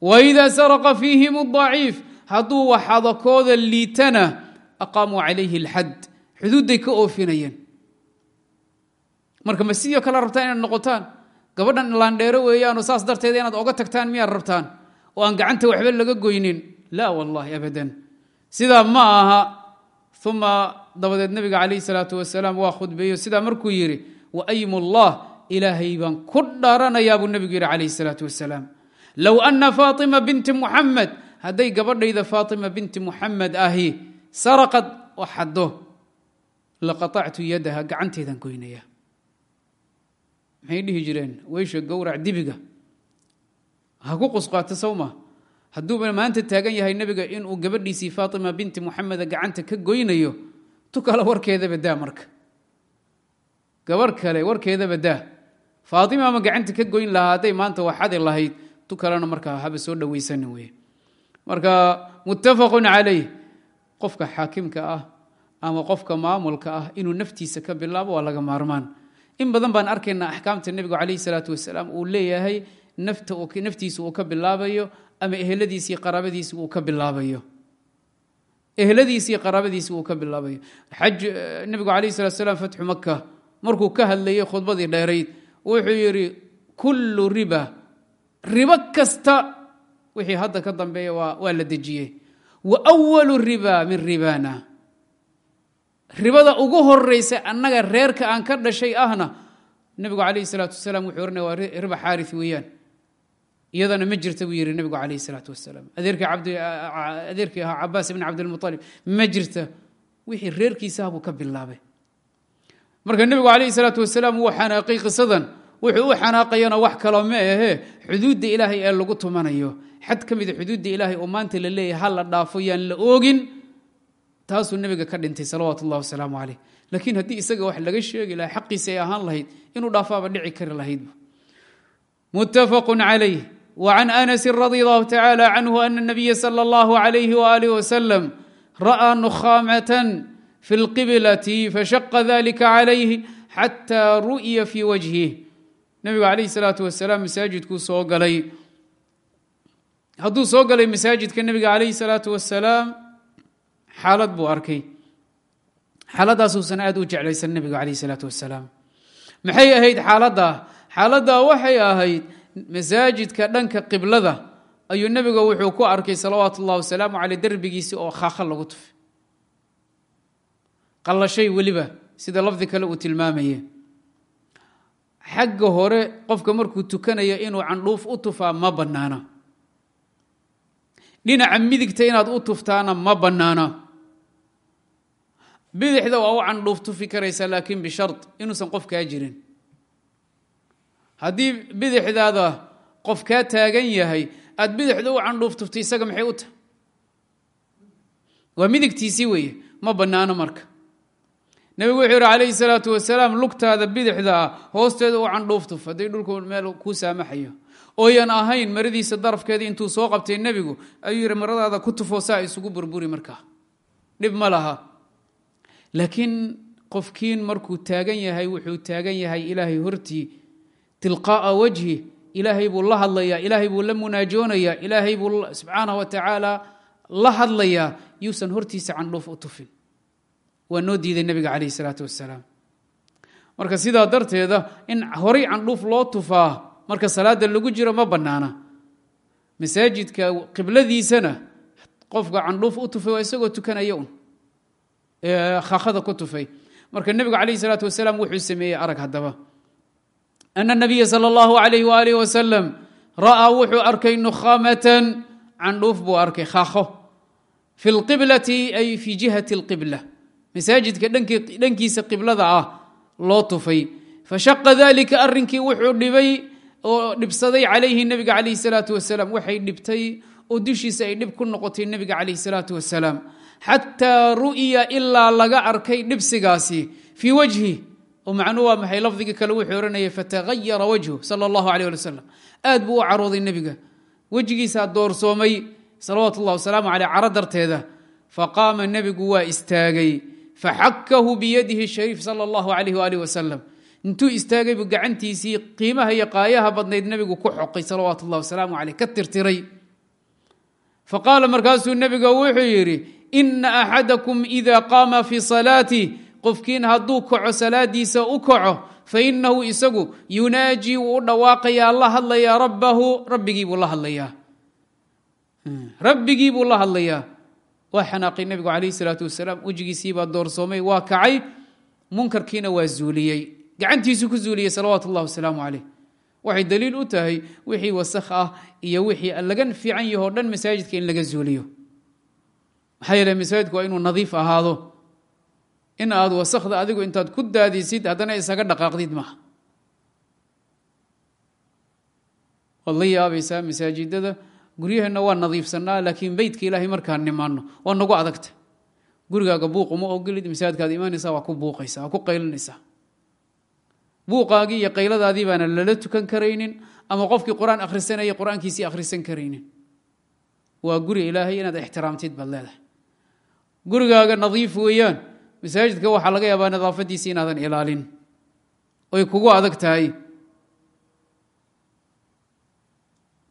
Waidaa saraqa fiihim daciif hadduu waxado kooda liitana aqaamuu calayhi alxad xuduudday ka oofinayeen. Marka ma sidoo kale rabtaan inaad noqotaan? Gabadhan laandheero weeyaanoo saas darteeda inaad oga tagtaan miyaad rabtaan? Oo aan gacanta waxba laga goynin? Laa wallahi abadan. Sidaa ma aha. Uma dabadeed nabiga calayhi salaatu wasalaam waa khudbeeyo. Sidaa markuu yidhi wa aymullah ilaahay baan ku dhaaranayaa buu nebigu yidhi calayhi salaatu wasalaam low ana faatima binti muxamed hadday gabadhayda faatima binti muxamed ahi saraqad oo xaddo laqatactu yadaha gacanteedaan goynaya. Maxay dhihi jireen? Weysha gowrac dibiga. Ha ku qusqaato sawma. Hadduuba maanta taagan yahay nebiga inuu gabadhiisii faatima binti muxameda gacanta ka goynayo tu kale warkeedaba daa marka. Gabarh kale warkeedaba daa. Faatima ma gacanta ka goyn lahaa hadday maanta waxadi lahayd. Tu kalena markaa haba soo dhowaysanin wey marka muttafaqun calayh. Qofka xaakimka ah ama qofka maamulka ah inuu naftiisa ka bilaabo waa laga maarmaan. In badan baan arkaynaa axkaamta nebigu calayhi salaatu wasalaam uu leeyahay naftiisa uu ka bilaabayo ama eheladiisii qaraabadiisi uu ka bilaabayo. Ehladiisii qaraabadiisi uu ka bilaabayo. Xaj nebigu calayhi salatu salaam fatxu maka markuu ka hadlayay khudbadii dheerayd wuxuu yidhi kullu riba ribo kasta wixii hadda ka dambeeya waa la dejiyey. Wa walu riba min ribana ribada ugu horeysa annaga reerka aan ka dhashay ahna nebigu calayhi salaatu wasalaam wuxuu oranaya waa riba xaari weeyaan. Iyadana ma jirta buu yidhi nebigu calayhi salaatu wasalaam. Adeerkii ahaa cabaas ibn cabdilmualib ma jirta. Wixii reerkiisaha buu ka bilaabay. Marka nebigu calayhi salaatu wasalaam wuu xanaaqay qisadan. Wuxuu u xanaaqayana wax kaloo ma ahee xuduudda ilaahay ee lagu tumanayo. Xad ka mida xuduudda ilaahay oo maanta la leeyahay ha la dhaafo yaan la oogin taasuu nebiga ka dhintay salawaatu ullahi wasalaamu caleyh laakiin haddii isaga wax laga sheegi lahaa xaqiisa ay ahaan lahayd inuu dhaafaaba dhici kari lahaydba muttafaqun calayh. Wa can anasin radia allahu tacaala canhu ana nabiya sala allahu calayhi waaalih wasalam ra'aa nukhaamatan fi lqiblati fashaqa dalika calayhi xataa ru'ya fii wajhih nebigu calayhi salaatu wasalaam masaajidkuu soo galay. Hadduu soo galay masaajidka nebiga xaalad buu arkay. Xaaladdaasuusan aad u jeclaysan nebigu calayh isalaatu wasalaam maxay ahayd xaaladdaa xaaladdaa waxay ahayd masaajidka dhanka qiblada. Ayuu nebiga wuxuu ku arkay salawaatu ullahi wasalaamu caley derbigiisii oo khaakha lagu tufay qallashay weliba sida lafdi kale uu tilmaamaya xagga hore qofka markuu tukanaya inuu candhuuf u tufaa ma bannaana. Dhinaca midigta inaad u tuftaana ma bannaana bidixda waa u candhuuf tufi karaysaa laakiin bishard inuusan qof kaa jirin. Haddii bidixdaada qof kaa taagan yahay aad bidixda u candhuuf tufto isaga maxay u tahay? Waa midigtiisii weeye ma bannaano marka. Nebigu wuxuu yihi calayhi salaatu wasalaam lugtaada bidixda ah hoosteeda u candhuuf tuf haddii dhulku meel kuu saamaxayo. Ooyan ahayn maradiisa darafkeedii intuu soo qabtay nebigu ayuu yihi maradaada ku tufoo saa isugu burburi markaa. Dhib ma laha laakiin qofkiin markuu taagan yahay wuxuu taagan yahay ilaahay hortii tilqaa'a wajhi ilaahay buu la hadlayaa ilaahay buu la munaajoonayaa ilaahay buu subxaanah wa tacaala la hadlayaa yuusan hortiisa candhuuf u tufin. Waa noo diiday nebiga calayh isalaatu wasalaam marka sidaa darteeda in horay candhuuf loo tufaa marka salaada lagu jiro ma bannaana. Masaajidka qibladiisana qofka candhuuf u tufay waa isagoo tukanaya un khakada ku tufay marka nebigu calayh salaatu wasalaam wuxuu sameeyey arag haddaba ana nabiya sala allahu alayh waalih wasalam ra'aa wuxuu arkay nukhamatan candhuuf buu arkay khaakho fi lqiblati ay fi jihati alqibla masaajidka dhankiisa qiblada ah loo tufay fashaqa dalika arrinkii wuxuu dhibay oo dhibsaday calayhi nebiga calayh salaatu wasalaam waxay dhibtay oo dushiisa ay dhib ku noqotay nebiga calayh salaatu wasalaam xataa ru'ya ilaa laga arkay dhibsigaasi fii wajhi oo macnuu waa maxay lafdigii kale wuxuu odhanayay fatahayara wajhu sala allahu aleyh ali aad buu u carooday nebiga doorsoomay salawaatu ullah wasalaamu caleyh caro darteeda faqaama waa istaagay faxakahu biyadihi shariif sala allahu alayh waalih wasalam intuu istaagaybu gacantiisii qiimaha iyo qaayaha badnayd nebigu ku xoqay salawaatu ullah wasalaamu caleyh ka tirtiray faqaala markaasuu nebiga wuxuu yidhi ina axadakum ida qaama fii salaati. Qofkiin hadduu kaco salaadiisa u kaco fainahu isagu yunaaji wuu u dhawaaqayaa la hadlayaa rabbahu. Rabbigiibuu la hadlayaa. Rabbigiibuu la hadlayaa. Waa xanaaqay nebigu calayh salaatu wasalaam. Wejigiisiibaa doorsoomay waa kacay. Munkarkiina waa zuuliyey. Gacantiisuu ku zuuliyey salawaatu ullahi wasalaamu caleyh waxay daliil u tahay wixii wasakh ah iyo wixii laga fiican yahoo dhan masaajidka in laga zuuliyo maxaa yeele masaajidku waa inuu nadiif ahaado. In aad wasakda adigu intaad ku daadisid haddana isaga dhaqaaqdid maaha. Waad la yaabaysaa masaajidada guryaheenna waa nadiifsanaa laakiin beytka ilaahay markaan nimaano waa nagu adagta. Gurigaaga buuq uma ogolid masaajidkaad imaanaysaa waa ku buuqaysa waa ku qaylinaysaa. Buuqaagii iyo qayladaadii baana lala tukan karaynin ama qofkii qur'aan akhrisanayay qur'aankiisii akhrisan karaynin. Waa guri ilaahay inaad ixtiraamtid baad leedahay gurigaaga nadiif weeyaan. Masaajidka waxaa laga yaabaa nadaafadiisi inaadan ilaalin. Oy kugu adag tahay.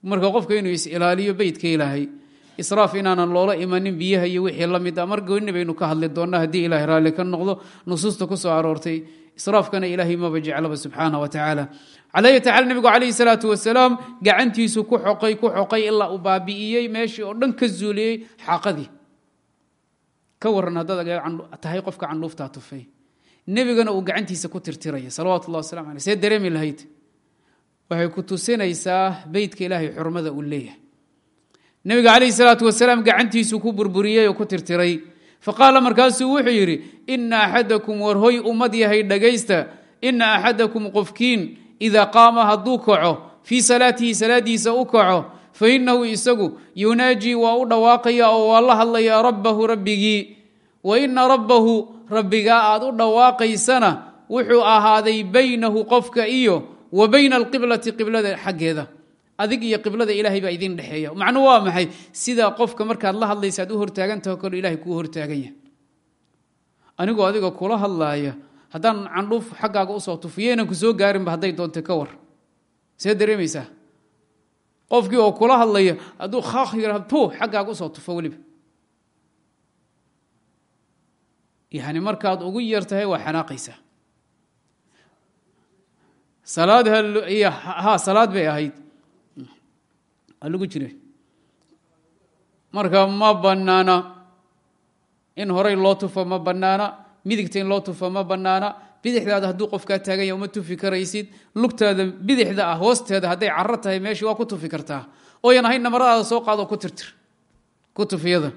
Marka qofka inuu is-ilaaliyo beytka ilaahay israaf inaanan loola imanin biyaha iyo wixii la mid a mar gooni ka hadli doonnaa haddii ilahay raalli ka noqdo nusuusta ku aroortay. Israafkana ilaahay maba jeclaba subxaana wa tacaala calaa yati xaal nebigu calayhi salaatu wasalaam gacantiisu ku xoqay ku xoqay ilaa uu baabi'iyey meeshii oo dhan ka zuuliyey xaaqadii ka waran haddaad tahay qofka candhuuftaa tufay. Nebigana uu gacantiisa ku tirtiraya salawatu ullah wasalam aleh see dareemi lahayd? Waxay ku tusinaysaa beytka ilaahay xurmada uu leeyahay. Nebiga calayhi salaatu wasalaam gacantiisuu ku burburiyey oo ku tirtiray. Faqaala markaasuu wuxuu yidhi ina axadakum warhoy ummad yahay dhagaysta. Ina axadakum qofkiin idaa qaama hadduu kaco fii salaatihi salaadiisa u kaco fainahu isagu yunaaji waa u dhawaaqaya oo waa la hadlayaa rabbahu rabbigii wa ina rabbahu rabbigaa aad u dhawaaqaysana wuxuu ahaaday baynahu qofka iyo wa bayna alqiblati qiblada xaggeeda adig iyo qiblada ilaahay baa idin dhexeeya macnuu waa maxay sidaa qofka markaad la hadlaysa ad u hortaagantaho kale ilahay kuu hortaagan yahay anigoo adiga kula hadlaaya haddaan candhuuf xaggaaga u soo tufiyo inaan ku soo gaarinba hadday doonta ka war see dareemaysaa qofkii oo kula hadlaya hadduu khaakh yara tu xaggaaga u soo tufo weliba. Yani markaad ugu yartahay waa xanaaqaysaa. Salaad ha salaad bay ahayd. Lagu jira marka ma banaana in horay loo tufo ma banaana midigta in loo tufo ma banaana bidixdaada hadduu qofkaa taagan ya uma tufi karaysid lugtaada bidixda ah hoosteeda hadday caro tahay meeshii waa ku tufi kartaa. Ooyan ahayn namaradaada soo qaado ku tirtir ku tufiyada.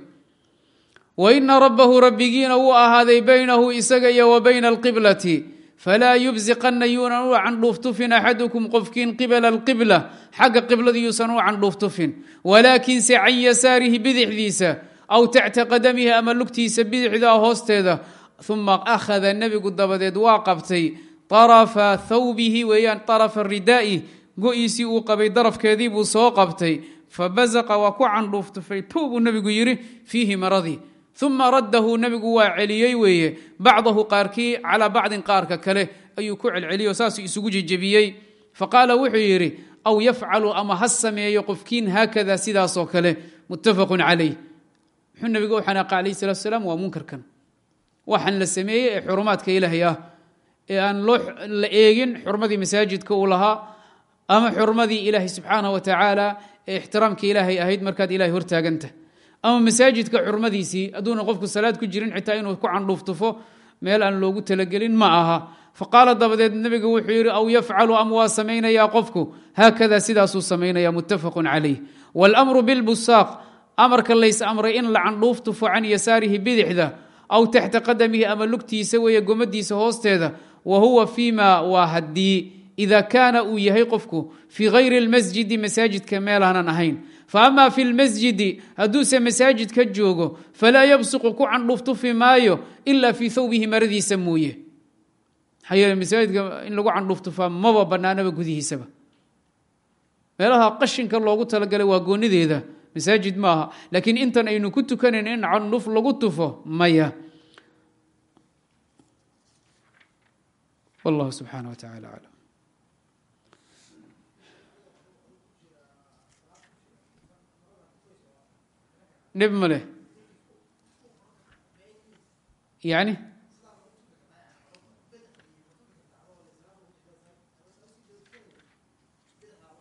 Wa ina rabbahu rabbigiina wuu ahaaday baynahu isaga iyo wa bayna alqiblati. Falaa yubsiqanna yuunan u candhuuftufin axadukum qofkiin qibala alqibla xagga qiblada yuusan u candhuuftufin walaakinse can yasaarihi bidixdiisa aw tacta qadamihi ama lugtiisa bidixdaa hoosteeda uma akhada nebigu dabadeed waa qabtay arafa thawbihi weeyaan arafa ridaa'i go-iisii uu qabay darafkeedii buu soo qabtay fabazaqa waa ku candhuuftufay tu buu nebigu yidhi fiihi maradii uma raddahu nebigu waa celiyey weeye bacdahu qaarkii calaa bacdin qaarka kale ayuu ku celceliyey oo saasuu isugu jejebiyey faqaala wuxuu yidhi aw yafcalu ama ha sameeyo qofkiin haakada sidaasoo kale muttafaqun calayh muxuu nebigu u waxaan la sameeyey ee xurumaadka ilaahay ah. Ee aan la eegin xurmadii masaajidka uu lahaa ama xurmadii ilaahay subxaanah wa tacaala ee ixtiraamka ilaahay ahayd markaad ilahay hortaaganta. Ama masaajidka xurmadiisii hadduuna qofku salaad ku jirin xitaa inuu ku candhuuftufo meel aan loogu talagelin ma aha. Faqaala dabadeed nebigu wuxuu yidhi aw yafcalu ama waa samaynayaa qofku? Haakada sidaasuu samaynaya muttafaqun calayh. Wاlmru bilbusaaq amarka lays amray in la candhuuftufo can yasaarihi bidixda aw taxta qadamihi ama lugtiisa weeye gomadiisa hoosteeda wa huwa fima waa haddii ida kaana uu yahay qofku fii hayri اlmasjidi masaajidka meelaanan ahayn faama fi lmasjidi hadduuse masaajidka joogo falaa yabsuqu ku candhuuftufi maayo ila fii thawbihi maradiisa mooye maxaa yeele masaajidka in lagu candhuuftufaa maba banaanaba gudihiisaba meelaha qashinka loogu talagalay waa goonideeda masaajid maaha. Laakiin intan aynu ku tukanayn in candhuuf lagu tufo maya. Wallahu subxaana wa tacala aclam. Dhib ma leh. Yani